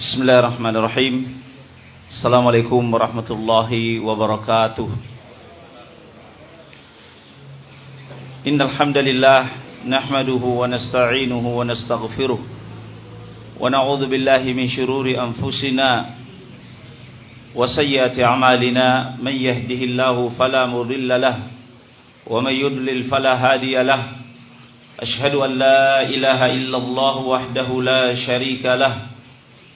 بسم الله الرحمن الرحيم السلام عليكم ورحمة الله وبركاته إن الحمد لله نحمده ونستعينه ونستغفره ونعوذ بالله من شرور أنفسنا وسيئات أعمالنا من يهده الله فلا مضل له ومن يضلل فلا هادي له أشهد أن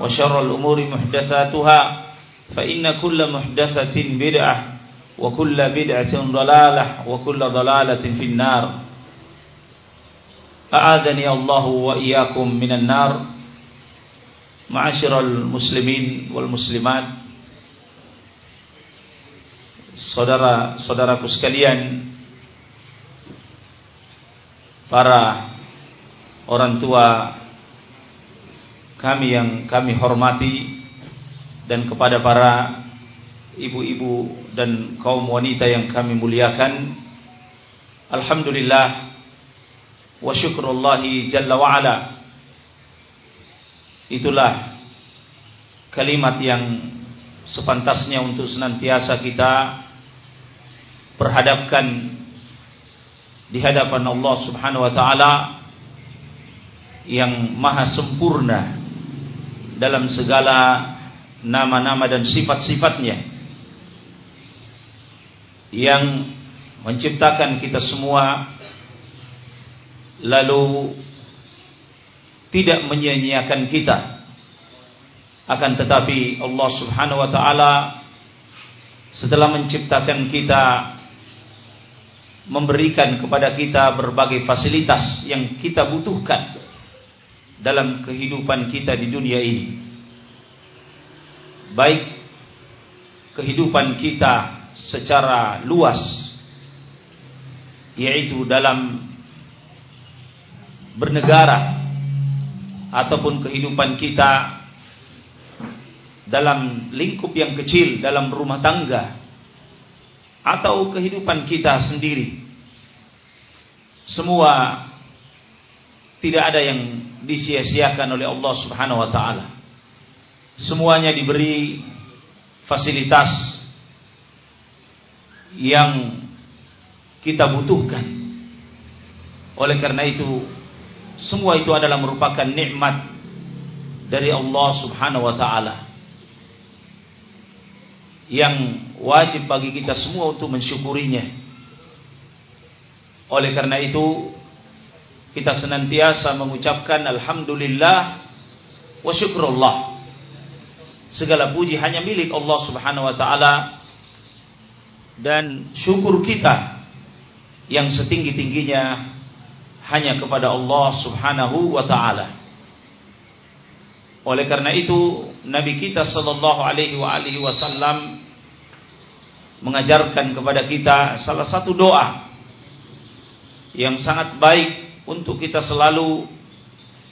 وشر الأمور محدثاتها فإن كل محدثة بدعة وكل بدعة ضلالة وكل ضلالة في النار. أعاذني الله وإياكم من النار. معاشر المسلمين والمسلمات saudara-saudaraku sekalian para orang tua kami yang kami hormati dan kepada para ibu-ibu dan kaum wanita yang kami muliakan Alhamdulillah wa syukrullahi jalla wa ala. Itulah kalimat yang sepantasnya untuk senantiasa kita perhadapkan di hadapan Allah Subhanahu wa taala yang maha sempurna dalam segala nama-nama dan sifat-sifatnya yang menciptakan kita semua lalu tidak menyia-nyiakan kita. Akan tetapi Allah Subhanahu wa taala setelah menciptakan kita memberikan kepada kita berbagai fasilitas yang kita butuhkan dalam kehidupan kita di dunia ini. Baik kehidupan kita secara luas yaitu dalam bernegara ataupun kehidupan kita dalam lingkup yang kecil dalam rumah tangga atau kehidupan kita sendiri semua tidak ada yang disia-siakan oleh Allah Subhanahu wa taala. Semuanya diberi fasilitas yang kita butuhkan. Oleh karena itu, semua itu adalah merupakan nikmat dari Allah Subhanahu wa taala. Yang wajib bagi kita semua untuk mensyukurinya. Oleh karena itu, kita senantiasa mengucapkan alhamdulillah wa syukrullah. Segala puji hanya milik Allah Subhanahu wa taala dan syukur kita yang setinggi-tingginya hanya kepada Allah Subhanahu wa taala. Oleh karena itu, Nabi kita sallallahu alaihi wa alihi wasallam mengajarkan kepada kita salah satu doa yang sangat baik untuk kita selalu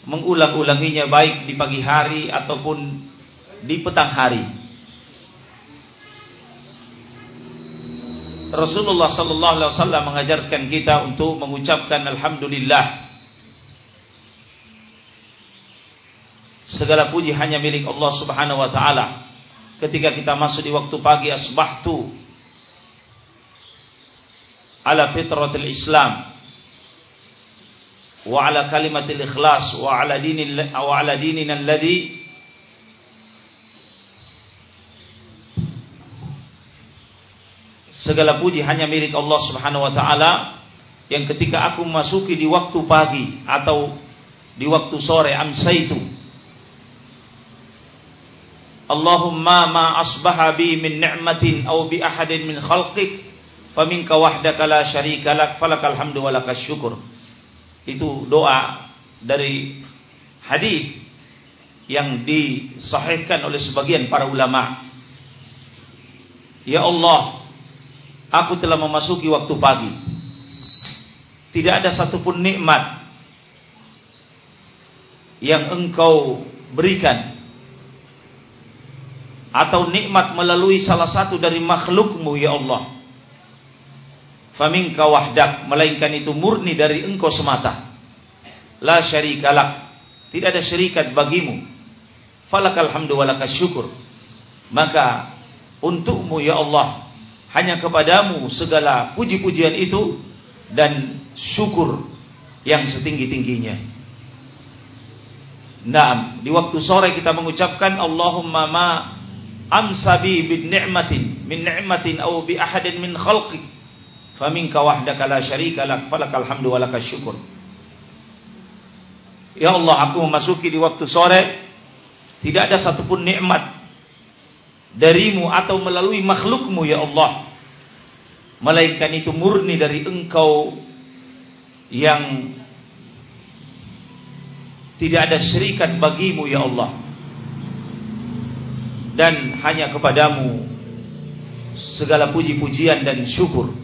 mengulang-ulanginya baik di pagi hari ataupun di petang hari. Rasulullah sallallahu alaihi wasallam mengajarkan kita untuk mengucapkan alhamdulillah. Segala puji hanya milik Allah Subhanahu wa taala. Ketika kita masuk di waktu pagi asbahtu ala fitratil Islam wa ala kalimatil ikhlas wa ala dinil wa ala dinina alladhi segala puji hanya milik Allah Subhanahu wa taala yang ketika aku memasuki di waktu pagi atau di waktu sore amsaitu. Allahumma ma asbaha bi min ni'matin aw bi ahadin min khalqik faminka wahdaka la syarika lak falakal hamdu wa lakas syukur itu doa dari hadis yang disahihkan oleh sebagian para ulama Ya Allah Aku telah memasuki waktu pagi. Tidak ada satupun nikmat yang engkau berikan atau nikmat melalui salah satu dari makhlukmu ya Allah. Faminka wahdak melainkan itu murni dari engkau semata. La syarikalak. Tidak ada syarikat bagimu. Falakal hamdu walakas syukur. Maka untukmu ya Allah hanya kepadamu segala puji-pujian itu dan syukur yang setinggi-tingginya. Naam, di waktu sore kita mengucapkan Allahumma ma amsabi bin ni'matin min ni'matin aw bi ahadin min khalqik faminka wahdaka la syarika lak falakal hamdu wa lakas syukur. Ya Allah, aku memasuki di waktu sore tidak ada satupun nikmat darimu atau melalui makhlukmu ya Allah. Melainkan itu murni dari engkau yang tidak ada syirikat bagimu ya Allah. Dan hanya kepadamu segala puji-pujian dan syukur.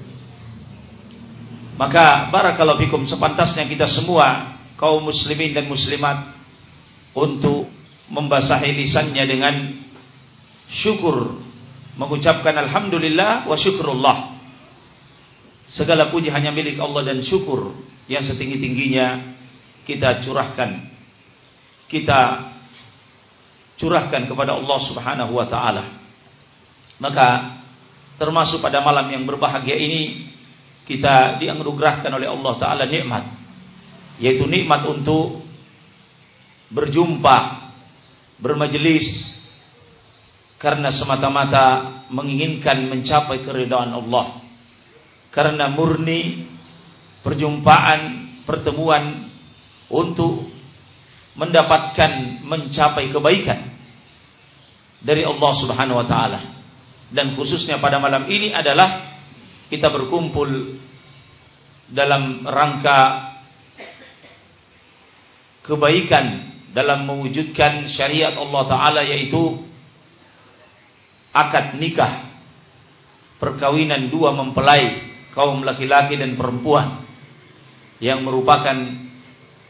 Maka barakallahu fikum sepantasnya kita semua kaum muslimin dan muslimat untuk membasahi lisannya dengan syukur. Mengucapkan alhamdulillah wa syukurullah. Segala puji hanya milik Allah dan syukur yang setinggi-tingginya kita curahkan. Kita curahkan kepada Allah Subhanahu wa taala. Maka termasuk pada malam yang berbahagia ini kita dianugerahkan oleh Allah taala nikmat yaitu nikmat untuk berjumpa bermajelis karena semata-mata menginginkan mencapai keridhaan Allah. Karena murni perjumpaan, pertemuan untuk mendapatkan mencapai kebaikan dari Allah Subhanahu wa taala. Dan khususnya pada malam ini adalah kita berkumpul dalam rangka kebaikan dalam mewujudkan syariat Allah taala yaitu akad nikah perkawinan dua mempelai kaum laki-laki dan perempuan yang merupakan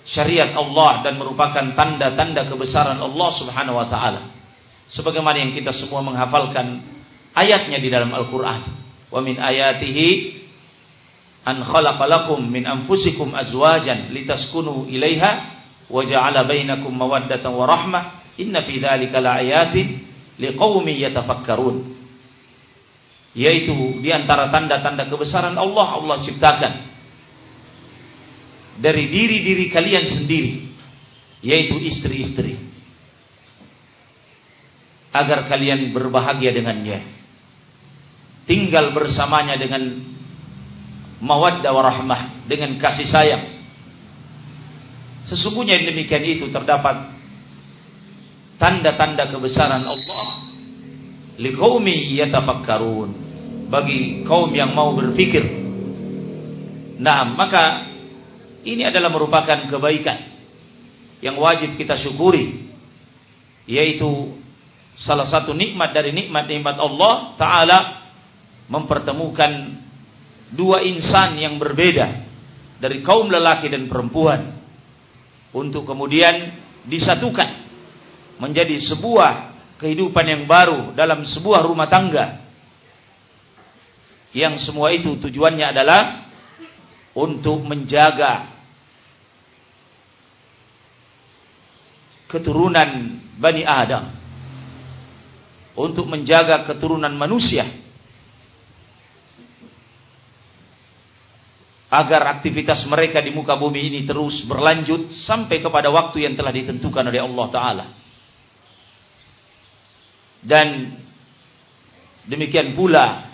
syariat Allah dan merupakan tanda-tanda kebesaran Allah Subhanahu wa taala. Sebagaimana yang kita semua menghafalkan ayatnya di dalam Al-Qur'an. Wa min ayatihi an khalaqalakum min anfusikum azwajan litaskunu ilaiha wa ja'ala bainakum mawaddatan wa rahmah. Inna fi dzalika laayatin liqaumi yatafakkarun. Yaitu di antara tanda-tanda kebesaran Allah Allah ciptakan dari diri-diri kalian sendiri yaitu istri-istri. Agar kalian berbahagia dengannya tinggal bersamanya dengan mawaddah warahmah dengan kasih sayang. Sesungguhnya demikian itu terdapat tanda-tanda kebesaran Allah liqaumi yatafakkarun. Bagi kaum yang mau berpikir nah maka ini adalah merupakan kebaikan yang wajib kita syukuri yaitu salah satu nikmat dari nikmat-nikmat Allah taala mempertemukan dua insan yang berbeda dari kaum lelaki dan perempuan untuk kemudian disatukan menjadi sebuah kehidupan yang baru dalam sebuah rumah tangga. Yang semua itu tujuannya adalah untuk menjaga keturunan Bani Adam. Untuk menjaga keturunan manusia agar aktivitas mereka di muka bumi ini terus berlanjut sampai kepada waktu yang telah ditentukan oleh Allah Ta'ala. Dan demikian pula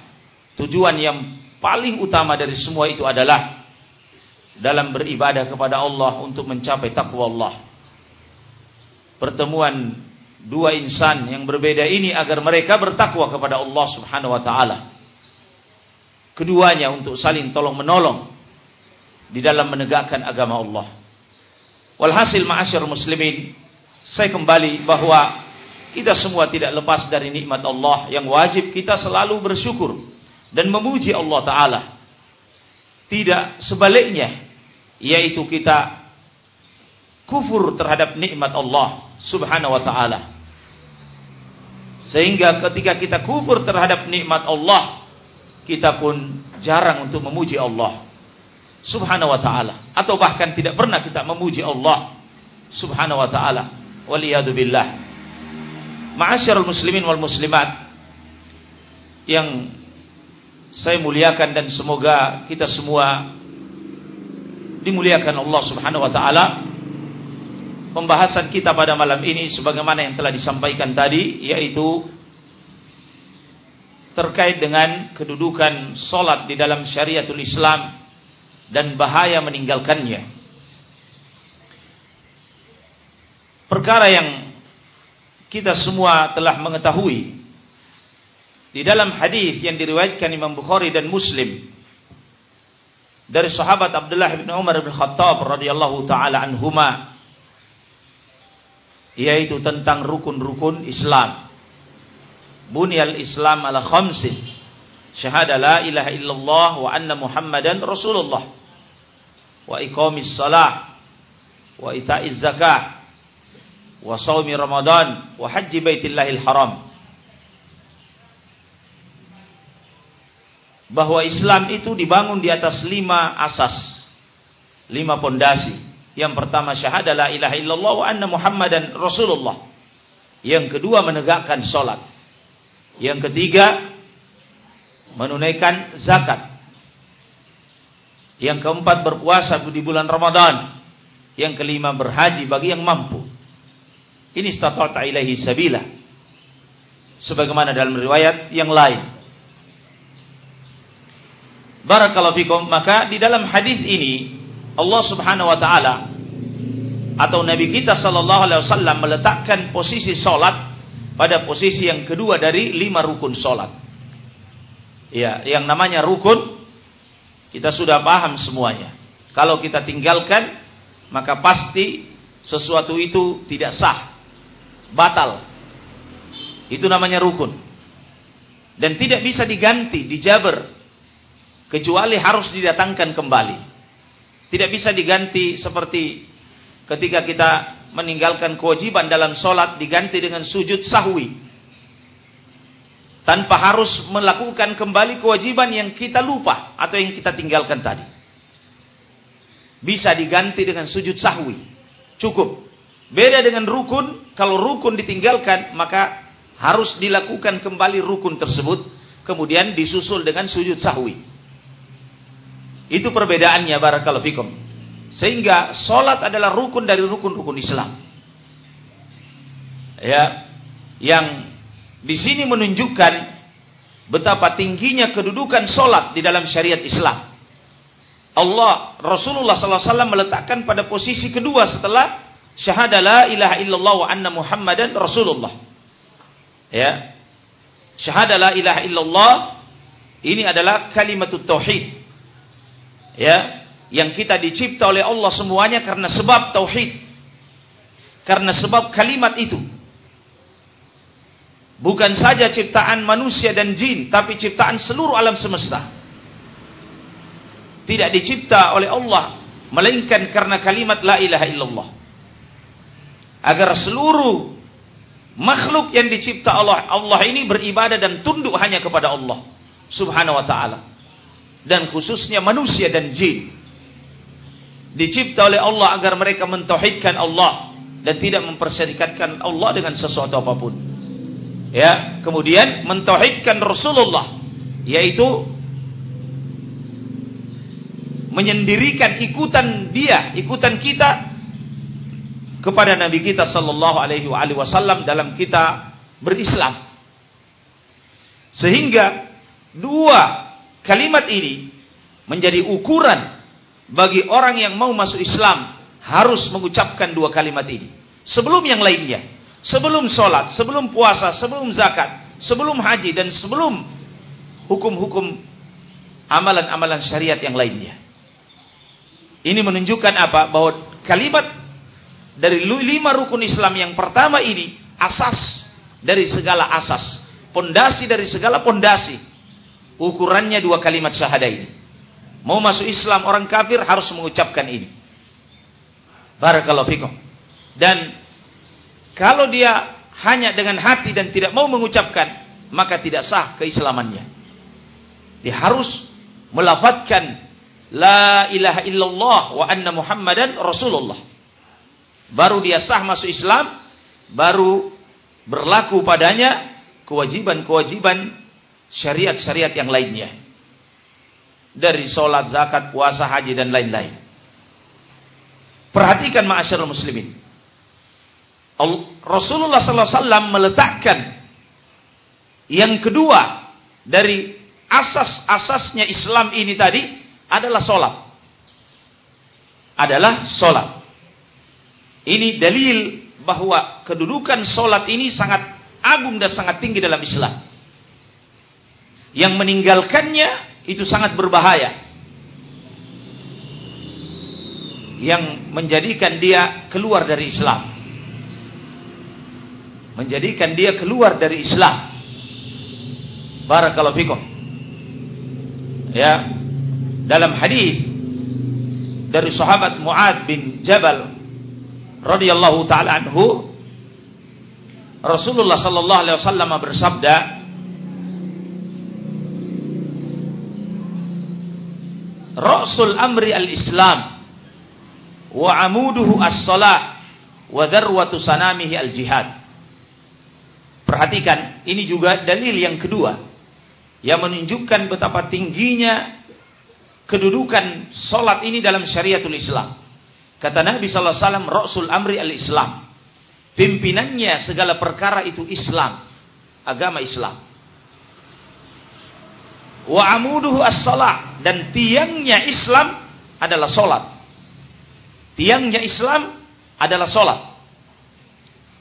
tujuan yang paling utama dari semua itu adalah dalam beribadah kepada Allah untuk mencapai takwa Allah. Pertemuan dua insan yang berbeda ini agar mereka bertakwa kepada Allah Subhanahu wa taala. Keduanya untuk saling tolong menolong di dalam menegakkan agama Allah. Walhasil ma'asyar muslimin, saya kembali bahwa kita semua tidak lepas dari nikmat Allah yang wajib kita selalu bersyukur dan memuji Allah taala. Tidak sebaliknya, yaitu kita kufur terhadap nikmat Allah Subhanahu wa taala. Sehingga ketika kita kufur terhadap nikmat Allah, kita pun jarang untuk memuji Allah Subhanahu wa taala atau bahkan tidak pernah kita memuji Allah Subhanahu wa taala. Waliyadu billah. Ma'asyarul muslimin wal muslimat yang saya muliakan dan semoga kita semua dimuliakan Allah Subhanahu wa taala. Pembahasan kita pada malam ini sebagaimana yang telah disampaikan tadi yaitu terkait dengan kedudukan solat di dalam syariatul Islam dan bahaya meninggalkannya. Perkara yang kita semua telah mengetahui di dalam hadis yang diriwayatkan Imam Bukhari dan Muslim dari sahabat Abdullah bin Umar bin Khattab radhiyallahu taala anhuma yaitu tentang rukun-rukun Islam. Bunyal Islam ala khamsin. Syahada la ilaha illallah wa anna Muhammadan Rasulullah. Wa iqamis salah wa ita'iz zakah wa shaumi Ramadan wa haji Baitillahil Haram. bahwa Islam itu dibangun di atas lima asas, lima pondasi. Yang pertama syahadah la ilaha illallah wa anna muhammadan rasulullah. Yang kedua menegakkan solat. Yang ketiga menunaikan zakat. Yang keempat berpuasa di bulan Ramadan. Yang kelima berhaji bagi yang mampu. Ini statata ilahi sabila. Sebagaimana dalam riwayat yang lain. Barakallahu fikum. Maka di dalam hadis ini Allah Subhanahu wa taala atau Nabi kita sallallahu alaihi wasallam meletakkan posisi salat pada posisi yang kedua dari lima rukun salat. Ya, yang namanya rukun kita sudah paham semuanya. Kalau kita tinggalkan maka pasti sesuatu itu tidak sah, batal. Itu namanya rukun. Dan tidak bisa diganti, dijaber kecuali harus didatangkan kembali. Tidak bisa diganti seperti ketika kita meninggalkan kewajiban dalam sholat diganti dengan sujud sahwi. Tanpa harus melakukan kembali kewajiban yang kita lupa atau yang kita tinggalkan tadi. Bisa diganti dengan sujud sahwi. Cukup. Beda dengan rukun, kalau rukun ditinggalkan maka harus dilakukan kembali rukun tersebut. Kemudian disusul dengan sujud sahwi. Itu perbedaannya barakallahu fikum. Sehingga solat adalah rukun dari rukun-rukun Islam. Ya, yang di sini menunjukkan betapa tingginya kedudukan solat di dalam syariat Islam. Allah Rasulullah SAW meletakkan pada posisi kedua setelah syahada la ilaha illallah wa anna muhammadan Rasulullah. Ya. Syahada la ilaha illallah ini adalah kalimat tauhid ya yang kita dicipta oleh Allah semuanya karena sebab tauhid karena sebab kalimat itu bukan saja ciptaan manusia dan jin tapi ciptaan seluruh alam semesta. Tidak dicipta oleh Allah melainkan karena kalimat la ilaha illallah. Agar seluruh makhluk yang dicipta Allah Allah ini beribadah dan tunduk hanya kepada Allah subhanahu wa taala. Dan khususnya manusia dan jin. Dicipta oleh Allah agar mereka mentauhidkan Allah dan tidak memperserikatkan Allah dengan sesuatu apa pun. Ya, kemudian mentauhidkan Rasulullah yaitu menyendirikan ikutan dia, ikutan kita kepada Nabi kita sallallahu alaihi wasallam dalam kita berislam. Sehingga dua kalimat ini menjadi ukuran bagi orang yang mau masuk Islam harus mengucapkan dua kalimat ini sebelum yang lainnya sebelum sholat sebelum puasa sebelum zakat sebelum haji dan sebelum hukum-hukum amalan-amalan syariat yang lainnya. Ini menunjukkan apa? Bahwa kalimat dari lima rukun Islam yang pertama ini asas dari segala asas pondasi dari segala pondasi ukurannya dua kalimat syahadah ini. Mau masuk Islam orang kafir harus mengucapkan ini. Barakallahu fikum. Dan kalau dia hanya dengan hati dan tidak mau mengucapkan maka tidak sah keislamannya dia harus melafatkan la ilaha illallah wa anna muhammadan rasulullah baru dia sah masuk Islam baru berlaku padanya kewajiban-kewajiban syariat-syariat yang lainnya. Dari sholat, zakat, puasa, haji, dan lain-lain. Perhatikan ma'asyarul muslimin. Rasulullah SAW meletakkan yang kedua dari asas-asasnya Islam ini tadi adalah sholat. Adalah sholat. Ini dalil bahwa kedudukan sholat ini sangat agung dan sangat tinggi dalam Islam. Yang meninggalkannya itu sangat berbahaya. Yang menjadikan dia keluar dari Islam. Menjadikan dia keluar dari Islam. Barakallahu fikum. Ya. Dalam hadis dari sahabat Muad bin Jabal radhiyallahu taala anhu Rasulullah sallallahu alaihi wasallam bersabda Rasul amri al-Islam wa amuduhu as-salah wa dharwatu sanamihi al-jihad Perhatikan, ini juga dalil yang kedua yang menunjukkan betapa tingginya kedudukan salat ini dalam syariatul Islam. Kata Nabi sallallahu alaihi wasallam, "Rasul amri al-Islam." Pimpinannya segala perkara itu Islam. Agama Islam. Wa amuduhu as-salat. Dan tiangnya Islam adalah solat. Tiangnya Islam adalah solat.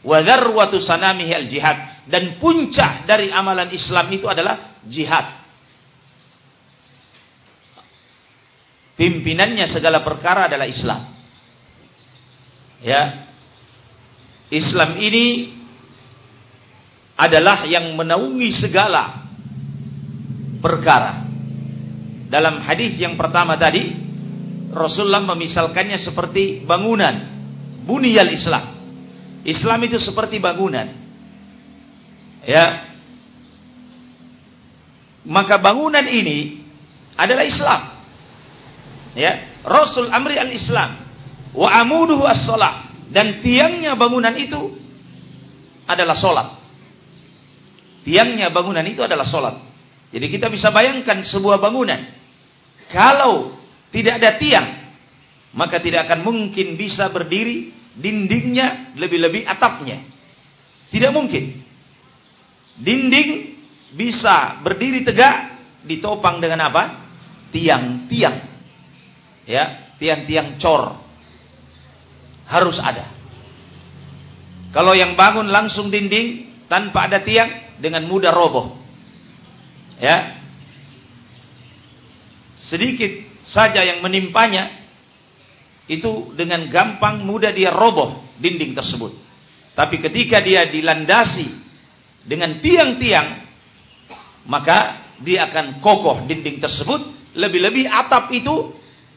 Wa dharwatu sanamihi al-jihad. Dan puncak dari amalan Islam itu adalah jihad. Pimpinannya segala perkara adalah Islam. Ya, Islam ini adalah yang menaungi segala perkara. Dalam hadis yang pertama tadi, Rasulullah memisalkannya seperti bangunan, buniyal Islam. Islam itu seperti bangunan. Ya. Maka bangunan ini adalah Islam. Ya, Rasul amri al-Islam wa amuduhu as-salat dan tiangnya bangunan itu adalah solat. Tiangnya bangunan itu adalah solat. Jadi kita bisa bayangkan sebuah bangunan. Kalau tidak ada tiang, maka tidak akan mungkin bisa berdiri dindingnya lebih-lebih atapnya. Tidak mungkin. Dinding bisa berdiri tegak ditopang dengan apa? Tiang-tiang. Ya, tiang-tiang cor harus ada. Kalau yang bangun langsung dinding tanpa ada tiang dengan mudah roboh. Ya. Sedikit saja yang menimpanya itu dengan gampang mudah dia roboh dinding tersebut. Tapi ketika dia dilandasi dengan tiang-tiang maka dia akan kokoh dinding tersebut, lebih-lebih atap itu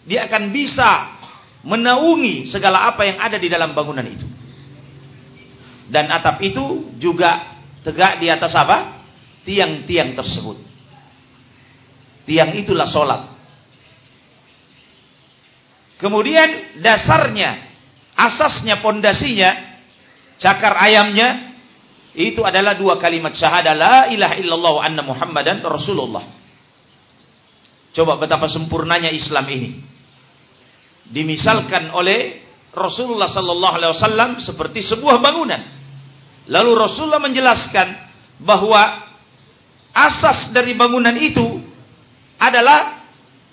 dia akan bisa menaungi segala apa yang ada di dalam bangunan itu. Dan atap itu juga tegak di atas apa? Tiang-tiang tersebut. Tiang itulah solat. Kemudian dasarnya, asasnya, pondasinya, cakar ayamnya, itu adalah dua kalimat syahadah la ilaha illallah anna muhammadan rasulullah. Coba betapa sempurnanya Islam ini dimisalkan oleh Rasulullah sallallahu alaihi wasallam seperti sebuah bangunan. Lalu Rasulullah menjelaskan bahwa asas dari bangunan itu adalah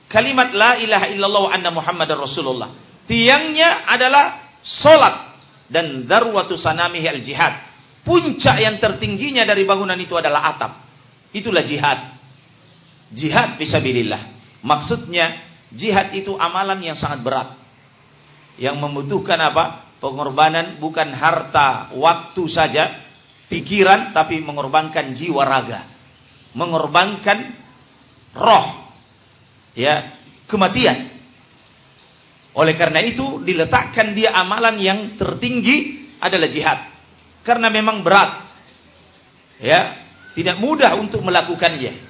kalimat la ilaha illallah anna muhammadar rasulullah. Tiangnya adalah solat dan darwatu sanamihi al jihad. Puncak yang tertingginya dari bangunan itu adalah atap. Itulah jihad. Jihad fisabilillah. Maksudnya jihad itu amalan yang sangat berat. Yang membutuhkan apa? Pengorbanan bukan harta, waktu saja, pikiran tapi mengorbankan jiwa raga. Mengorbankan roh. Ya, kematian. Oleh karena itu diletakkan dia amalan yang tertinggi adalah jihad. Karena memang berat. Ya, tidak mudah untuk melakukannya.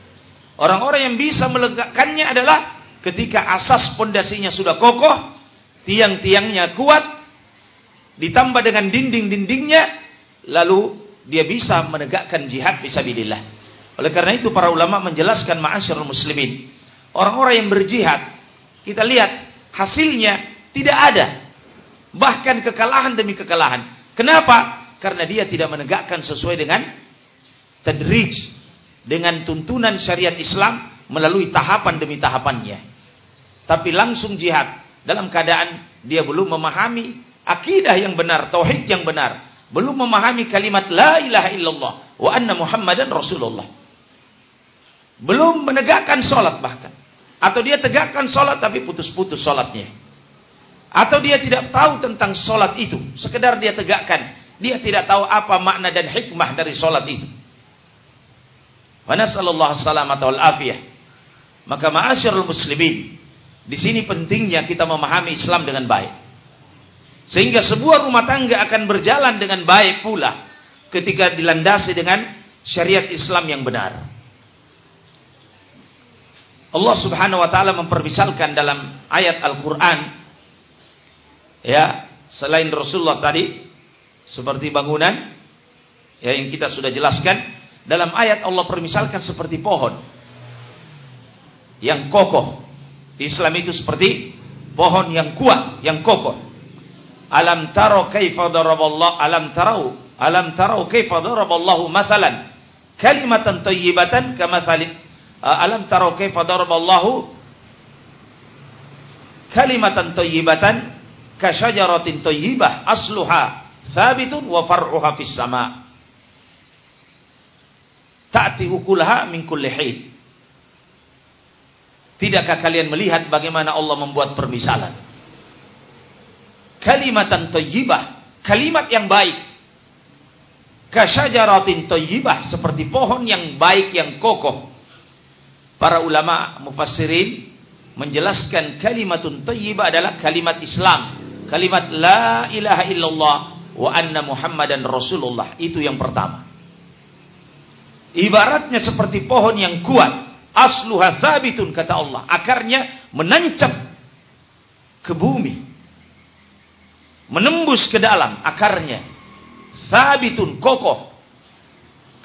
Orang-orang yang bisa melegakannya adalah ketika asas pondasinya sudah kokoh, tiang-tiangnya kuat, ditambah dengan dinding-dindingnya, lalu dia bisa menegakkan jihad fisabilillah. Oleh karena itu para ulama menjelaskan ma'asyarul muslimin. Orang-orang yang berjihad, kita lihat hasilnya tidak ada. Bahkan kekalahan demi kekalahan. Kenapa? Karena dia tidak menegakkan sesuai dengan tadrij, dengan tuntunan syariat Islam melalui tahapan demi tahapannya. Tapi langsung jihad dalam keadaan dia belum memahami akidah yang benar, tauhid yang benar, belum memahami kalimat la ilaha illallah wa anna muhammadan rasulullah. Belum menegakkan solat bahkan. Atau dia tegakkan solat tapi putus-putus solatnya. Atau dia tidak tahu tentang solat itu. Sekedar dia tegakkan. Dia tidak tahu apa makna dan hikmah dari solat itu. Wa nasallallahu salamata wal afiyah. Maka ma'asyarul muslimin, di sini pentingnya kita memahami Islam dengan baik. Sehingga sebuah rumah tangga akan berjalan dengan baik pula ketika dilandasi dengan syariat Islam yang benar. Allah Subhanahu wa taala mempermisalkan dalam ayat Al-Qur'an ya, selain Rasulullah tadi seperti bangunan ya yang kita sudah jelaskan dalam ayat Allah permisalkan seperti pohon yang kokoh. Islam itu seperti pohon yang kuat, yang kokoh. Alam taro kaifa daraballahu alam tarau alam tarau kaifa daraballahu masalan kalimatan thayyibatan kamathali alam tarau kaifa daraballahu kalimatan thayyibatan kasyajaratin thayyibah asluha thabitun wa far'uha fis sama' Ta'ti ukulaha min kulli hid. Tidakkah kalian melihat bagaimana Allah membuat permisalan? Kalimatan thayyibah, kalimat yang baik. Kasyajaratin thayyibah, seperti pohon yang baik yang kokoh. Para ulama mufassirin menjelaskan kalimatun thayyibah adalah kalimat Islam. Kalimat la ilaha illallah wa anna Muhammadan Rasulullah. Itu yang pertama. Ibaratnya seperti pohon yang kuat. Asluha thabitun kata Allah. Akarnya menancap ke bumi. Menembus ke dalam akarnya. Thabitun kokoh.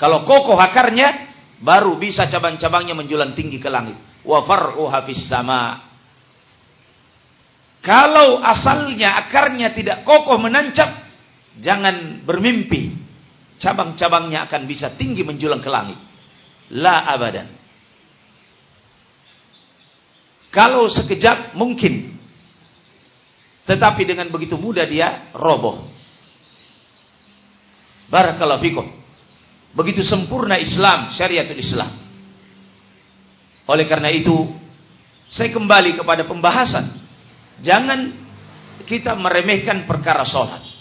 Kalau kokoh akarnya baru bisa cabang-cabangnya menjulang tinggi ke langit. Wa far'uha fis sama. Kalau asalnya akarnya tidak kokoh menancap, jangan bermimpi cabang-cabangnya akan bisa tinggi menjulang ke langit. La abadan. Kalau sekejap mungkin. Tetapi dengan begitu mudah dia roboh. Barakallahu fikum. Begitu sempurna Islam, syariatul Islam. Oleh karena itu, saya kembali kepada pembahasan. Jangan kita meremehkan perkara sholat.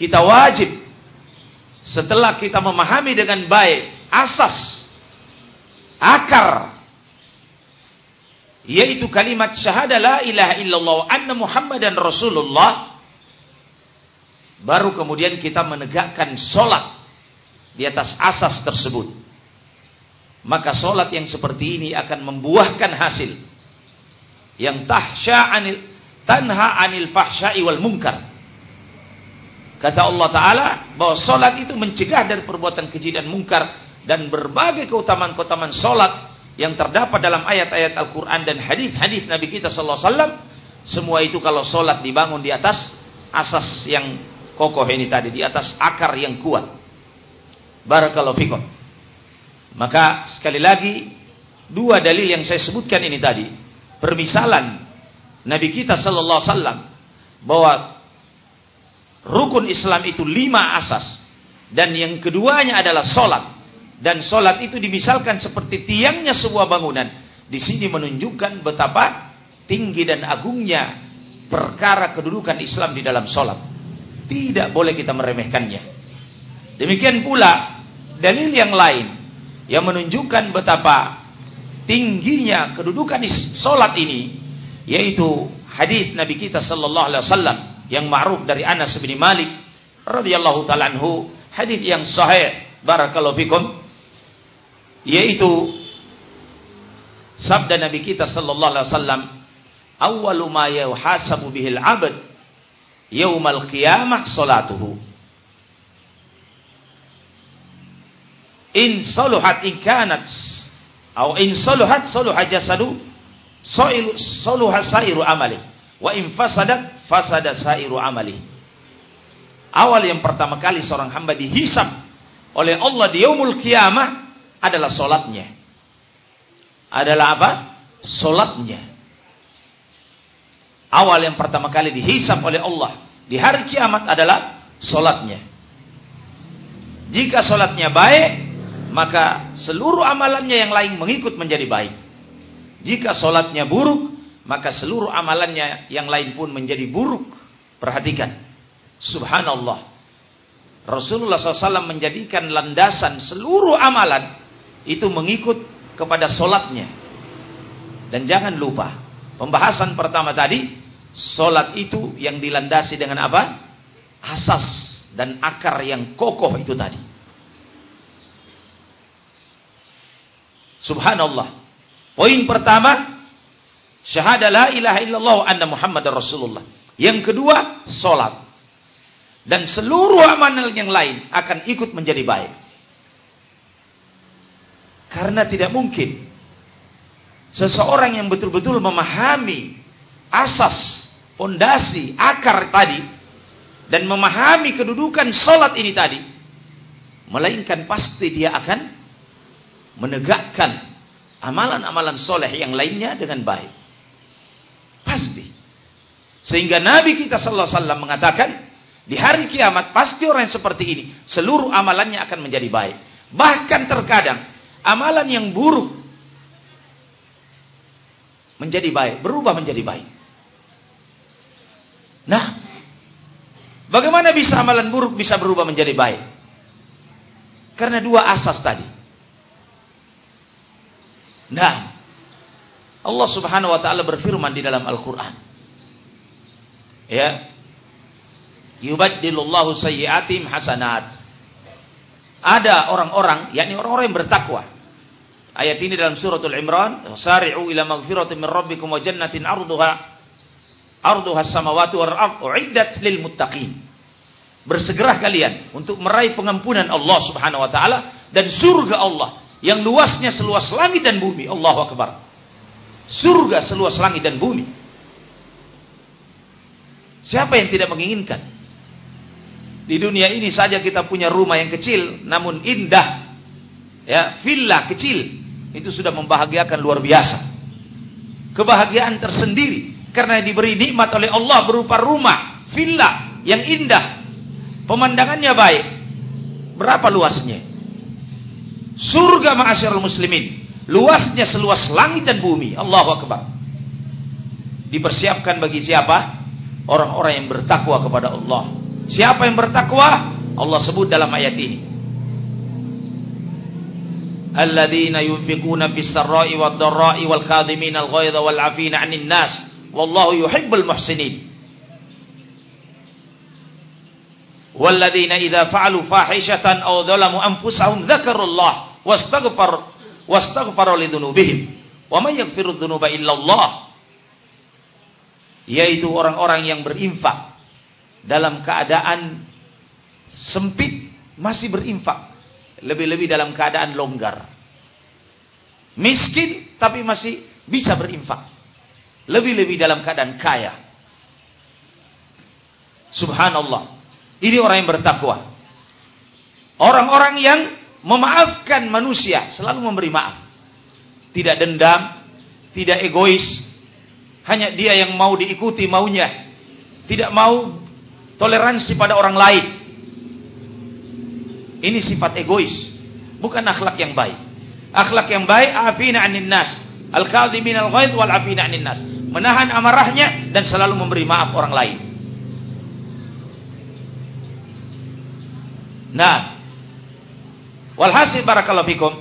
Kita wajib. Setelah kita memahami dengan baik asas akar yaitu kalimat syahada la ilaha illallah anna muhammadan rasulullah baru kemudian kita menegakkan solat di atas asas tersebut. Maka solat yang seperti ini akan membuahkan hasil. Yang tahsya anil tanha anil fahsya'i wal munkar Kata Allah Ta'ala bahwa solat itu mencegah dari perbuatan keji dan mungkar dan berbagai keutamaan-keutamaan solat yang terdapat dalam ayat-ayat Al-Quran dan hadis-hadis Nabi kita Sallallahu Alaihi. Semua itu kalau solat dibangun di atas asas yang kokoh ini tadi, di atas akar yang kuat. Barakallahu fikum. Maka sekali lagi dua dalil yang saya sebutkan ini tadi, permisalan Nabi kita sallallahu alaihi bahwa rukun Islam itu lima asas dan yang keduanya adalah solat dan solat itu dimisalkan seperti tiangnya sebuah bangunan. Di sini menunjukkan betapa tinggi dan agungnya perkara kedudukan Islam di dalam solat. Tidak boleh kita meremehkannya. Demikian pula dalil yang lain yang menunjukkan betapa tingginya kedudukan solat ini yaitu hadis Nabi kita sallallahu alaihi wasallam yang ma'ruf dari Anas bin Malik radhiyallahu taala anhu hadis yang sahih barakallahu fikum yaitu sabda Nabi kita sallallahu alaihi wasallam awwalu ma yuhasabu bihil 'abd yaumal qiyamah salatuhu. In saluhat in kanat atau in saluhat saluha jasadu saluha sairu amali wa in fasadat fasada sairu amali. Awal yang pertama kali seorang hamba dihisab oleh Allah di yaumul kiamah adalah solatnya. Adalah apa? Solatnya. Awal yang pertama kali dihisab oleh Allah di hari kiamat adalah solatnya. Jika solatnya baik maka seluruh amalannya yang lain mengikut menjadi baik. Jika solatnya buruk, maka seluruh amalannya yang lain pun menjadi buruk. Perhatikan. Subhanallah. Rasulullah SAW menjadikan landasan seluruh amalan itu mengikut kepada solatnya. Dan jangan lupa, pembahasan pertama tadi, solat itu yang dilandasi dengan apa? Asas dan akar yang kokoh itu tadi. Subhanallah. Poin pertama, syahadah la ilaha illallah anna Muhammad Rasulullah. Yang kedua, solat. Dan seluruh amalan yang lain akan ikut menjadi baik. Karena tidak mungkin seseorang yang betul-betul memahami asas, pondasi, akar tadi dan memahami kedudukan solat ini tadi, melainkan pasti dia akan menegakkan amalan-amalan soleh yang lainnya dengan baik. Pasti. Sehingga Nabi kita sallallahu alaihi wasallam mengatakan di hari kiamat pasti orang yang seperti ini seluruh amalannya akan menjadi baik. Bahkan terkadang amalan yang buruk menjadi baik, berubah menjadi baik. Nah, bagaimana bisa amalan buruk bisa berubah menjadi baik? Karena dua asas tadi. Nah, Allah Subhanahu wa taala berfirman di dalam Al-Qur'an. Ya. Yubaddilullahu sayyi'atihim hasanat. Ada orang-orang, yakni orang-orang yang bertakwa. Ayat ini dalam suratul Imran, "Sari'u ila magfiratin min rabbikum wa jannatin 'arduha 'arduha as-samawati wal ardh uiddat lil muttaqin." Bersegera kalian untuk meraih pengampunan Allah Subhanahu wa taala dan surga Allah yang luasnya seluas langit dan bumi. Allahu Akbar. Surga seluas langit dan bumi. Siapa yang tidak menginginkan? Di dunia ini saja kita punya rumah yang kecil namun indah. Ya, villa kecil itu sudah membahagiakan luar biasa. Kebahagiaan tersendiri karena diberi nikmat oleh Allah berupa rumah, villa yang indah. Pemandangannya baik. Berapa luasnya? Surga ma'asyarul muslimin. Luasnya seluas langit dan bumi. Allahu Akbar. Dipersiapkan bagi siapa? Orang-orang yang bertakwa kepada Allah. Siapa yang bertakwa? Allah sebut dalam ayat ini. Alladzina yunfikuna fis sarra'i wad dharra'i wal kadhimin al ghaidha wal 'afina 'anil nas. Wallahu yuhibbul muhsinin. والذين إذا فعلوا فاحشة أو ظلموا أنفسهم ذكروا الله واستغفر wastaghfara. Wa may yaghfiru dzunuba illallah. Yaitu orang-orang yang berinfak dalam keadaan sempit masih berinfak, lebih-lebih dalam keadaan longgar. Miskin tapi masih bisa berinfak. Lebih-lebih dalam keadaan kaya. Subhanallah. Ini orang yang bertakwa. Orang-orang yang memaafkan manusia, selalu memberi maaf. Tidak dendam, tidak egois. Hanya dia yang mau diikuti maunya. Tidak mau toleransi pada orang lain. Ini sifat egois, bukan akhlak yang baik. Akhlak yang baik afina anin nas, al-kadhimin al-ghaidh wal afina anin nas. Menahan amarahnya dan selalu memberi maaf orang lain. Nah, walhasil barakallahu fikum.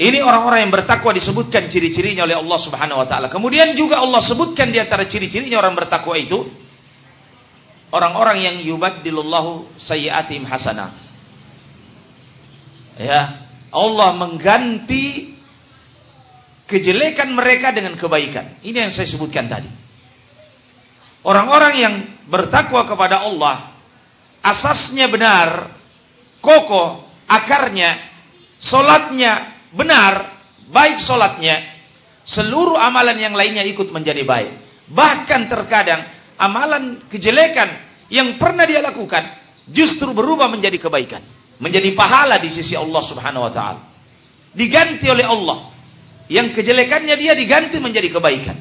Ini orang-orang yang bertakwa disebutkan ciri-cirinya oleh Allah Subhanahu wa taala. Kemudian juga Allah sebutkan di antara ciri-cirinya orang bertakwa itu orang-orang yang yubaddilullahu sayyi'atihim hasanat. Ya, Allah mengganti kejelekan mereka dengan kebaikan. Ini yang saya sebutkan tadi. Orang-orang yang bertakwa kepada Allah asasnya benar, kokoh, akarnya, solatnya benar, baik solatnya, seluruh amalan yang lainnya ikut menjadi baik. Bahkan terkadang amalan kejelekan yang pernah dia lakukan justru berubah menjadi kebaikan, menjadi pahala di sisi Allah Subhanahu wa taala. Diganti oleh Allah. Yang kejelekannya dia diganti menjadi kebaikan.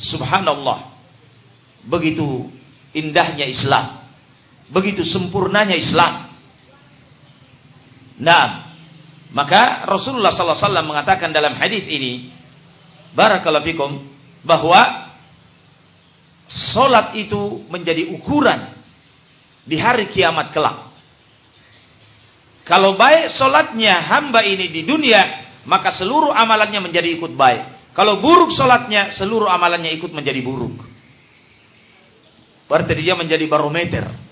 Subhanallah. Begitu indahnya Islam. Begitu sempurnanya Islam. Nah, maka Rasulullah SAW mengatakan dalam hadis ini, Barakallahu fikum, bahwa solat itu menjadi ukuran di hari kiamat kelak. Kalau baik solatnya hamba ini di dunia, maka seluruh amalannya menjadi ikut baik. Kalau buruk solatnya, seluruh amalannya ikut menjadi buruk. Berarti dia menjadi barometer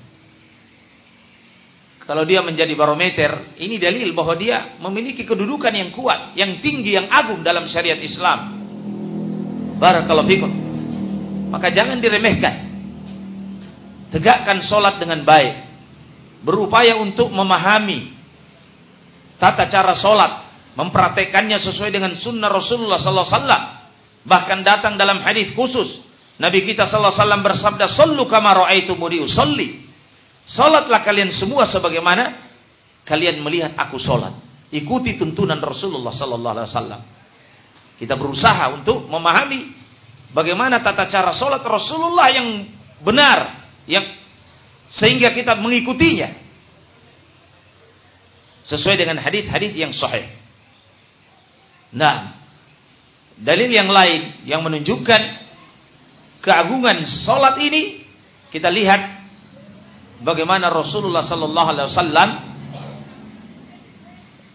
kalau dia menjadi barometer, ini dalil bahwa dia memiliki kedudukan yang kuat, yang tinggi, yang agung dalam syariat Islam. Barakallahu fikum. Maka jangan diremehkan. Tegakkan solat dengan baik. Berupaya untuk memahami tata cara solat, mempraktekannya sesuai dengan sunnah Rasulullah sallallahu alaihi wasallam. Bahkan datang dalam hadis khusus Nabi kita sallallahu alaihi wasallam bersabda, "Sallu kama ra'aitumuni usolli." Salatlah kalian semua sebagaimana kalian melihat aku salat. Ikuti tuntunan Rasulullah sallallahu alaihi wasallam. Kita berusaha untuk memahami bagaimana tata cara salat Rasulullah yang benar, yang sehingga kita mengikutinya sesuai dengan hadis-hadis yang sahih. Nah, dalil yang lain yang menunjukkan keagungan salat ini kita lihat bagaimana Rasulullah sallallahu alaihi wasallam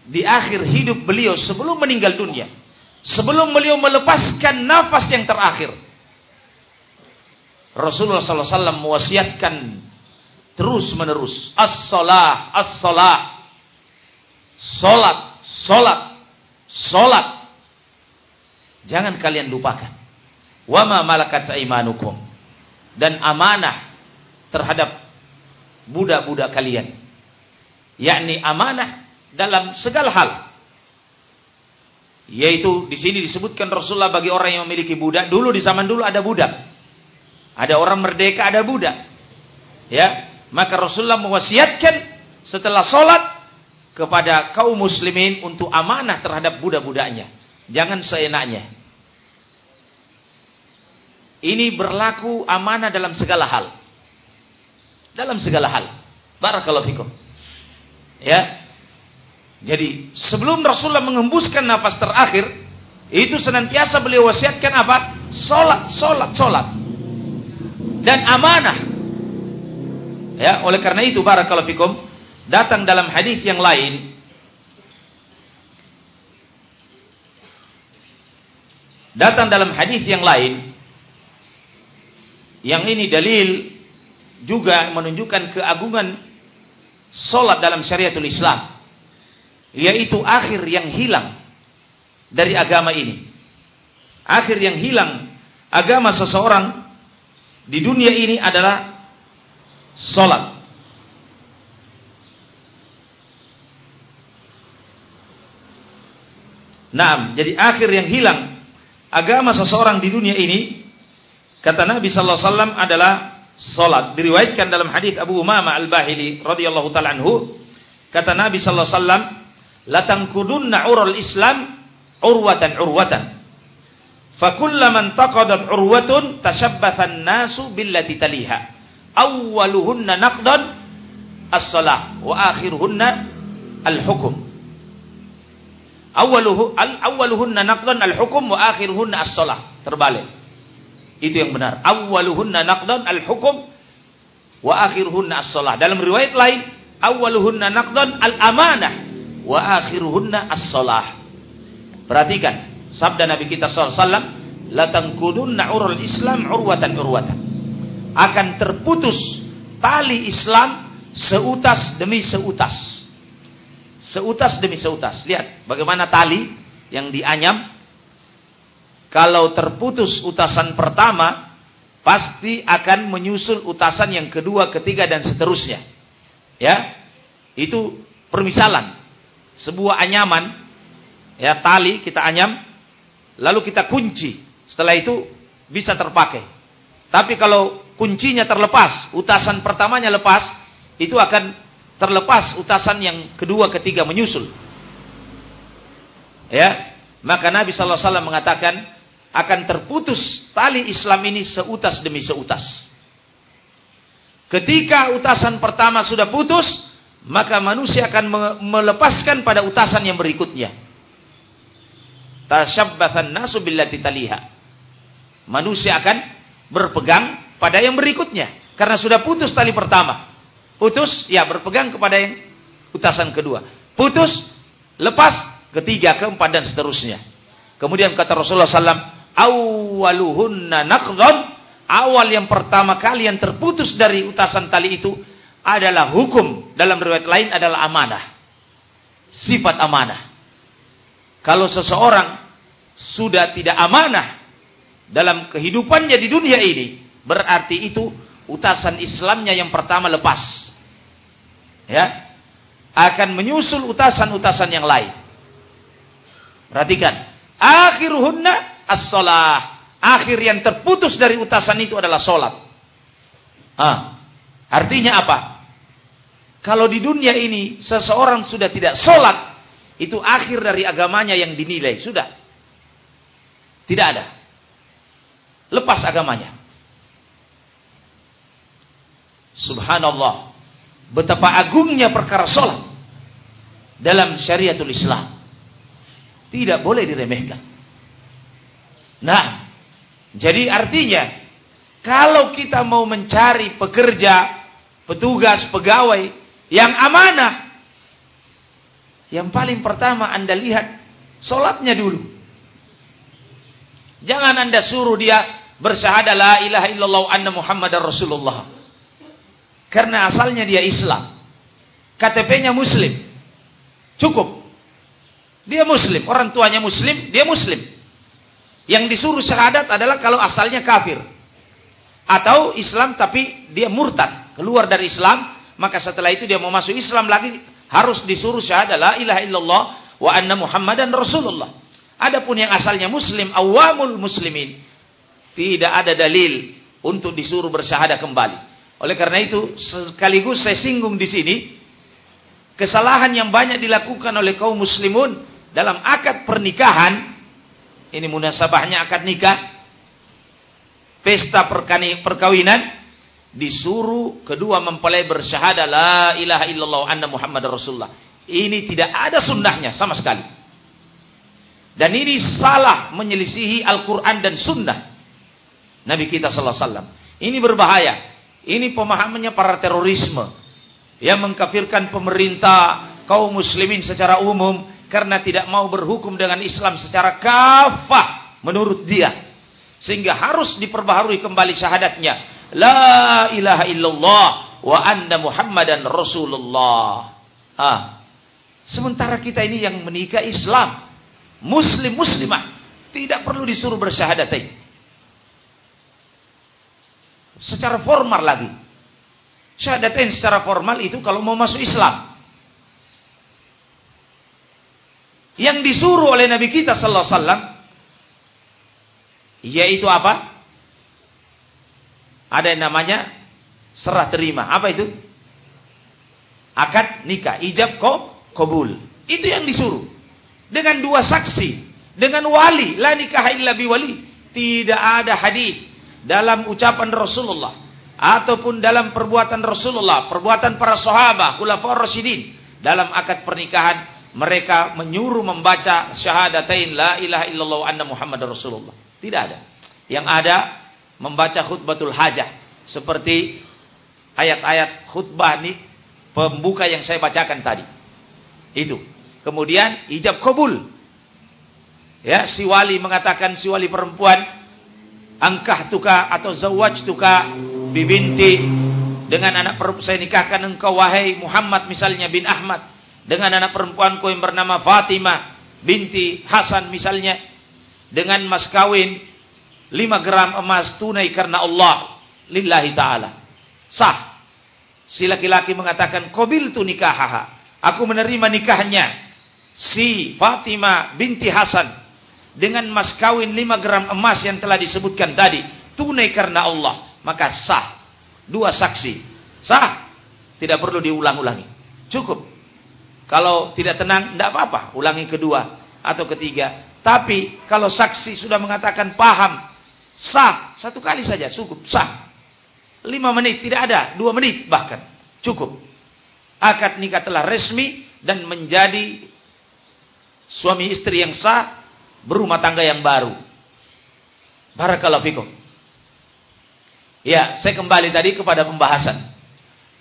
di akhir hidup beliau sebelum meninggal dunia, sebelum beliau melepaskan nafas yang terakhir. Rasulullah sallallahu alaihi wasallam mewasiatkan terus menerus as-salah, as-salah. Salat, salat, salat. Jangan kalian lupakan. Wa ma malakat aimanukum. Dan amanah terhadap budak-budak kalian. Yakni amanah dalam segala hal. Yaitu di sini disebutkan Rasulullah bagi orang yang memiliki budak. Dulu di zaman dulu ada budak. Ada orang merdeka, ada budak. Ya, maka Rasulullah mewasiatkan setelah sholat kepada kaum muslimin untuk amanah terhadap budak-budaknya. Jangan seenaknya. Ini berlaku amanah dalam segala hal dalam segala hal. Barakallahu fikum. Ya. Jadi sebelum Rasulullah mengembuskan nafas terakhir, itu senantiasa beliau wasiatkan apa? Salat, salat, salat. Dan amanah. Ya, oleh karena itu barakallahu fikum, datang dalam hadis yang lain datang dalam hadis yang lain yang ini dalil juga menunjukkan keagungan solat dalam syariatul Islam. Yaitu akhir yang hilang dari agama ini. Akhir yang hilang agama seseorang di dunia ini adalah solat. Nah, jadi akhir yang hilang agama seseorang di dunia ini kata Nabi sallallahu alaihi wasallam adalah salat. Diriwayatkan dalam hadis Abu Umama Al-Bahili radhiyallahu taala anhu, Kata Nabi sallallahu alaihi wasallam, "Latangkudunna ural Islam urwatan urwatan." Fakullaman taqadat urwatun tashabbathan nasu billati taliha. Awwaluhunna naqdan as-salah wa akhiruhunna al-hukum. Awwaluhu al-awwaluhunna naqdan al-hukum wa akhiruhunna as-salah. Terbalik. Itu yang benar. Awwaluhunna naqdan al-hukum wa akhiruhunna as-salah. Dalam riwayat lain, awwaluhunna naqdan al-amanah wa akhiruhunna as-salah. Perhatikan, Sabda Nabi kita SAW, Latangkudunna urul Islam urwatan urwatan. Akan terputus tali Islam seutas demi seutas. Seutas demi seutas. Lihat bagaimana tali yang dianyam. Kalau terputus utasan pertama, pasti akan menyusul utasan yang kedua, ketiga, dan seterusnya. Ya, itu permisalan. Sebuah anyaman, ya tali kita anyam, lalu kita kunci. Setelah itu bisa terpakai. Tapi kalau kuncinya terlepas, utasan pertamanya lepas, itu akan terlepas utasan yang kedua, ketiga menyusul. Ya, maka Nabi sallallahu alaihi wasallam mengatakan akan terputus tali Islam ini seutas demi seutas. Ketika utasan pertama sudah putus, maka manusia akan melepaskan pada utasan yang berikutnya tashabbathan nasu billati taliha. Manusia akan berpegang pada yang berikutnya karena sudah putus tali pertama. Putus, ya berpegang kepada yang utasan kedua. Putus, lepas ketiga, keempat dan seterusnya. Kemudian kata Rasulullah SAW, awaluhunna naqdhan, awal yang pertama kali yang terputus dari utasan tali itu adalah hukum. Dalam riwayat lain adalah amanah. Sifat amanah. Kalau seseorang sudah tidak amanah dalam kehidupannya di dunia ini, berarti itu utasan Islamnya yang pertama lepas. Ya. Akan menyusul utasan-utasan yang lain. Perhatikan. Akhiruhunna as-salah. Akhir yang terputus dari utasan itu adalah solat. Ah. Artinya apa? Kalau di dunia ini seseorang sudah tidak solat, itu akhir dari agamanya yang dinilai. Sudah. Tidak ada. Lepas agamanya. Subhanallah. Betapa agungnya perkara sholat. Dalam syariatul Islam. Tidak boleh diremehkan. Nah. Jadi artinya. Kalau kita mau mencari pekerja. Petugas, pegawai. Yang amanah yang paling pertama Anda lihat solatnya dulu. Jangan Anda suruh dia bersyahadah la ilaha illallah anna muhammadar rasulullah. Karena asalnya dia Islam. KTP-nya muslim. Cukup. Dia muslim, orang tuanya muslim, dia muslim. Yang disuruh syahadat adalah kalau asalnya kafir. Atau Islam tapi dia murtad, keluar dari Islam, maka setelah itu dia mau masuk Islam lagi harus disuruh syahadat la ilaha illallah wa anna muhammadan rasulullah. Adapun yang asalnya muslim, awamul muslimin, tidak ada dalil untuk disuruh bersyahadat kembali. Oleh karena itu, sekaligus saya singgung di sini, kesalahan yang banyak dilakukan oleh kaum muslimun dalam akad pernikahan, ini munasabahnya akad nikah, pesta perkawinan, disuruh kedua mempelai bersyahadah la ilaha illallah anna muhammad rasulullah. Ini tidak ada sunnahnya sama sekali. Dan ini salah menyelisihi Al-Quran dan sunnah Nabi kita sallallahu alaihi wasallam. Ini berbahaya. Ini pemahamannya para terorisme. Yang mengkafirkan pemerintah kaum muslimin secara umum karena tidak mau berhukum dengan Islam secara kafah menurut dia sehingga harus diperbaharui kembali syahadatnya La ilaha illallah wa anna Muhammadan Rasulullah. Ah. Sementara kita ini yang menikah Islam, muslim muslimah, tidak perlu disuruh bersyahadatain. Secara formal lagi. Syahadatain secara formal itu kalau mau masuk Islam. Yang disuruh oleh Nabi kita sallallahu alaihi wasallam yaitu apa? Ada yang namanya serah terima. Apa itu? Akad nikah, ijab ko kobul. Itu yang disuruh. Dengan dua saksi, dengan wali, la nikah illa wali. Tidak ada hadis dalam ucapan Rasulullah ataupun dalam perbuatan Rasulullah, perbuatan para sahabat, khulafaur rasyidin dalam akad pernikahan mereka menyuruh membaca syahadatain la ilaha illallah wa anna muhammadar rasulullah. Tidak ada. Yang ada membaca khutbatul hajah seperti ayat-ayat khutbah ini pembuka yang saya bacakan tadi. Itu. Kemudian ijab kabul. Ya, si wali mengatakan si wali perempuan angkah tuka atau zawaj tuka bibinti dengan anak perempuan saya nikahkan engkau wahai Muhammad misalnya bin Ahmad dengan anak perempuanku yang bernama Fatimah binti Hasan misalnya dengan mas kawin 5 gram emas tunai karena Allah lillahi taala. Sah. Si laki-laki mengatakan qabil tu nikahaha? Aku menerima nikahnya. Si Fatimah binti Hasan dengan mas kawin 5 gram emas yang telah disebutkan tadi tunai karena Allah. Maka sah. Dua saksi. Sah. Tidak perlu diulang-ulangi. Cukup kalau tidak tenang tidak apa-apa ulangi kedua atau ketiga tapi kalau saksi sudah mengatakan paham sah satu kali saja cukup sah lima menit tidak ada dua menit bahkan cukup akad nikah telah resmi dan menjadi suami istri yang sah berumah tangga yang baru. Barakallahu fikum. Ya, saya kembali tadi kepada pembahasan.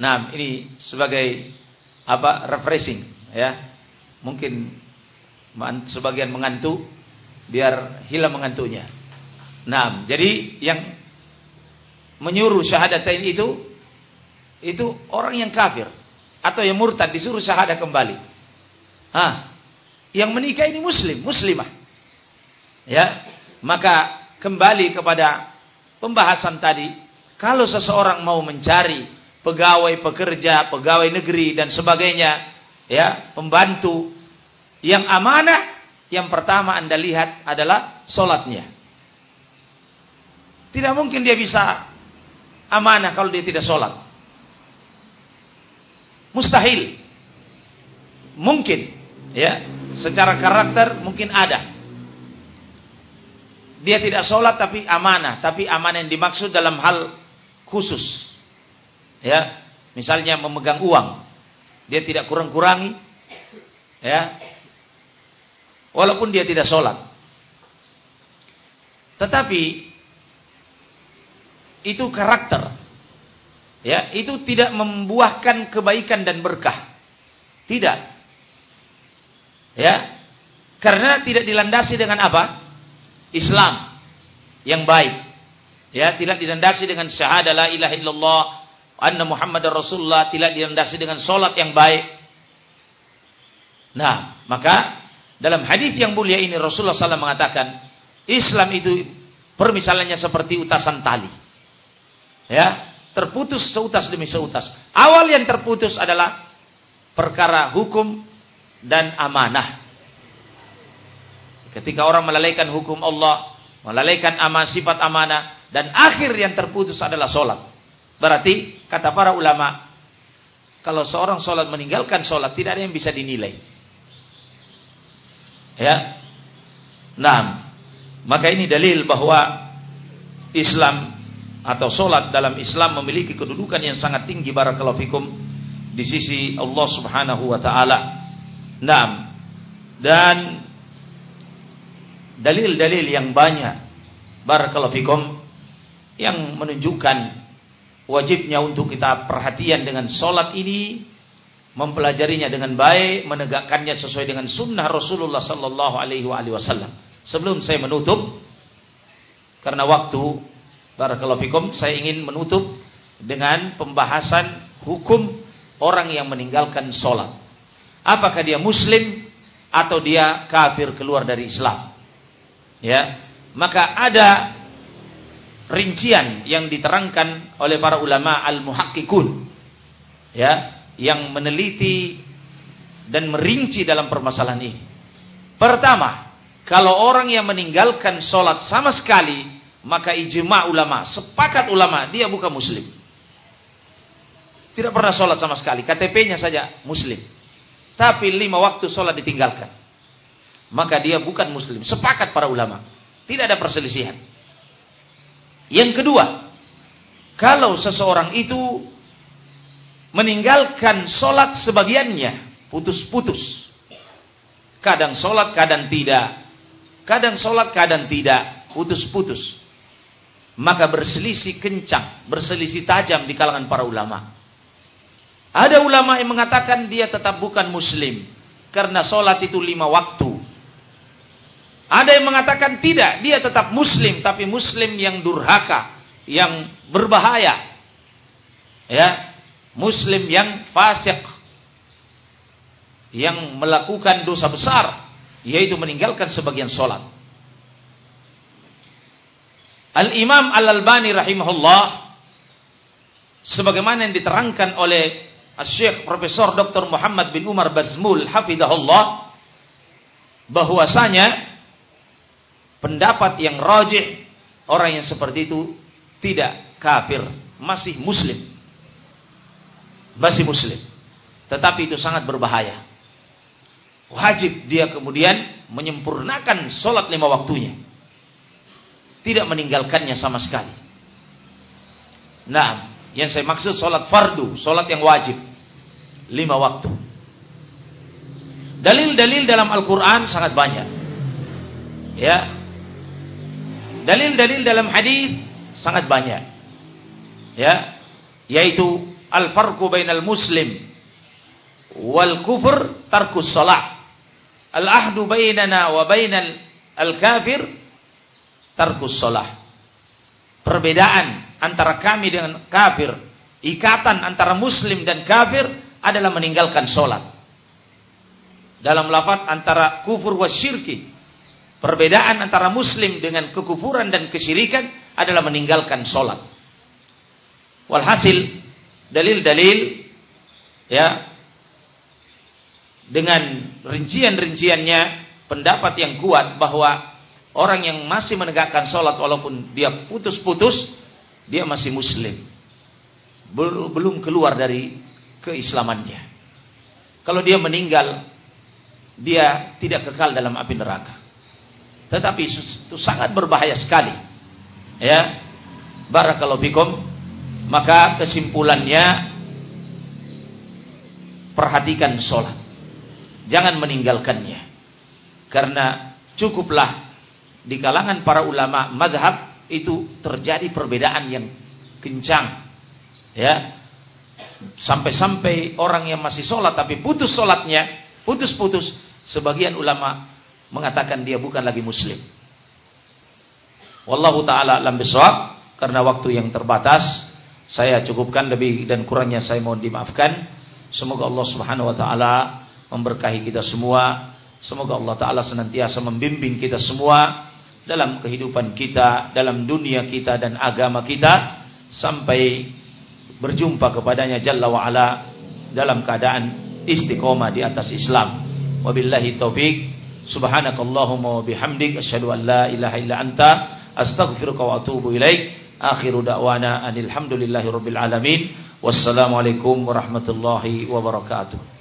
Nah, ini sebagai apa? refreshing, ya. Mungkin sebagian mengantuk biar hilang mengantuknya. Nah, jadi yang menyuruh syahadatain itu itu orang yang kafir atau yang murtad disuruh syahadah kembali. Ah, yang menikah ini muslim, muslimah. Ya, maka kembali kepada pembahasan tadi, kalau seseorang mau mencari pegawai pekerja, pegawai negeri dan sebagainya, ya, pembantu yang amanah, yang pertama Anda lihat adalah solatnya. Tidak mungkin dia bisa amanah kalau dia tidak solat. Mustahil. Mungkin, ya, secara karakter mungkin ada. Dia tidak sholat tapi amanah. Tapi amanah yang dimaksud dalam hal khusus. Ya, misalnya memegang uang. Dia tidak kurang-kurangi. Ya, walaupun dia tidak sholat. Tetapi itu karakter. Ya, itu tidak membuahkan kebaikan dan berkah. Tidak. Ya. Karena tidak dilandasi dengan apa? Islam yang baik. Ya, tidak dilandasi dengan syahadah la ilaha illallah anna Muhammadar Rasulullah, tidak dilandasi dengan solat yang baik. Nah, maka dalam hadis yang mulia ini Rasulullah SAW mengatakan, Islam itu permisalannya seperti utasan tali. Ya, terputus seutas demi seutas. Awal yang terputus adalah perkara hukum dan amanah. Ketika orang melalaikan hukum Allah, melalaikan aman sifat amanah dan akhir yang terputus adalah solat. Berarti kata para ulama, kalau seorang solat meninggalkan solat tidak ada yang bisa dinilai. Ya, nah, maka ini dalil bahwa Islam atau solat dalam Islam memiliki kedudukan yang sangat tinggi barakallahu fikum di sisi Allah Subhanahu wa taala. Nah, dan dalil-dalil yang banyak barakallahu fikum yang menunjukkan wajibnya untuk kita perhatian dengan solat ini mempelajarinya dengan baik menegakkannya sesuai dengan sunnah Rasulullah sallallahu alaihi wasallam. Sebelum saya menutup karena waktu barakallahu fikum saya ingin menutup dengan pembahasan hukum orang yang meninggalkan solat. Apakah dia muslim atau dia kafir keluar dari Islam? Ya maka ada rincian yang diterangkan oleh para ulama al-muhakkikun ya yang meneliti dan merinci dalam permasalahan ini. Pertama, kalau orang yang meninggalkan sholat sama sekali, maka ijma ulama, sepakat ulama, dia bukan muslim. Tidak pernah sholat sama sekali. KTP-nya saja muslim. Tapi lima waktu sholat ditinggalkan. Maka dia bukan muslim. Sepakat para ulama. Tidak ada perselisihan. Yang kedua, kalau seseorang itu meninggalkan sholat sebagiannya, putus-putus. Kadang sholat, kadang tidak. Kadang sholat, kadang tidak. Putus-putus. Maka berselisih kencang, berselisih tajam di kalangan para ulama. Ada ulama yang mengatakan dia tetap bukan muslim. Karena sholat itu lima waktu. Ada yang mengatakan tidak, dia tetap muslim. Tapi muslim yang durhaka. Yang berbahaya. Ya, Muslim yang fasik. Yang melakukan dosa besar. Yaitu meninggalkan sebagian sholat. Al-Imam Al-Albani rahimahullah. Sebagaimana yang diterangkan oleh Syekh Profesor Dr. Muhammad bin Umar Bazmul hafidahullah bahwasanya pendapat yang rajih orang yang seperti itu tidak kafir, masih muslim. Masih muslim. Tetapi itu sangat berbahaya. Wajib dia kemudian menyempurnakan sholat lima waktunya. Tidak meninggalkannya sama sekali. Nah, yang saya maksud sholat fardu, sholat yang wajib lima waktu. Dalil-dalil dalam Al-Quran sangat banyak. Ya. Dalil-dalil dalam hadis sangat banyak. Ya. Yaitu al-farqu bainal muslim wal kufur tarkus salah. Al-ahdu bainana wa bainal al-kafir tarkus salah. Perbedaan antara kami dengan kafir, ikatan antara muslim dan kafir adalah meninggalkan sholat. Dalam lafaz antara kufur wa syirki. Perbedaan antara muslim dengan kekufuran dan kesyirikan adalah meninggalkan sholat. Walhasil dalil-dalil ya dengan rincian-rinciannya pendapat yang kuat bahwa orang yang masih menegakkan sholat walaupun dia putus-putus dia masih muslim belum keluar dari keislamannya. Kalau dia meninggal, dia tidak kekal dalam api neraka. Tetapi itu sangat berbahaya sekali. Ya. Barakallahu fikum. Maka kesimpulannya perhatikan sholat. Jangan meninggalkannya. Karena cukuplah di kalangan para ulama madhab itu terjadi perbedaan yang kencang. Ya, Sampai-sampai orang yang masih sholat tapi putus sholatnya, putus-putus. Sebagian ulama mengatakan dia bukan lagi muslim. Wallahu ta'ala alam bisawab. Karena waktu yang terbatas. Saya cukupkan lebih dan kurangnya saya mohon dimaafkan. Semoga Allah subhanahu wa ta'ala memberkahi kita semua. Semoga Allah ta'ala senantiasa membimbing kita semua. Dalam kehidupan kita, dalam dunia kita dan agama kita. Sampai berjumpa kepadanya Jalla wa ala dalam keadaan istiqomah di atas Islam. Wabillahi taufik. Subhanakallahumma wa bihamdik an la ilaha illa anta astaghfiruka wa atubu ilaik. Akhiru da'wana anil hamdulillahi rabbil alamin. Wassalamualaikum warahmatullahi wabarakatuh.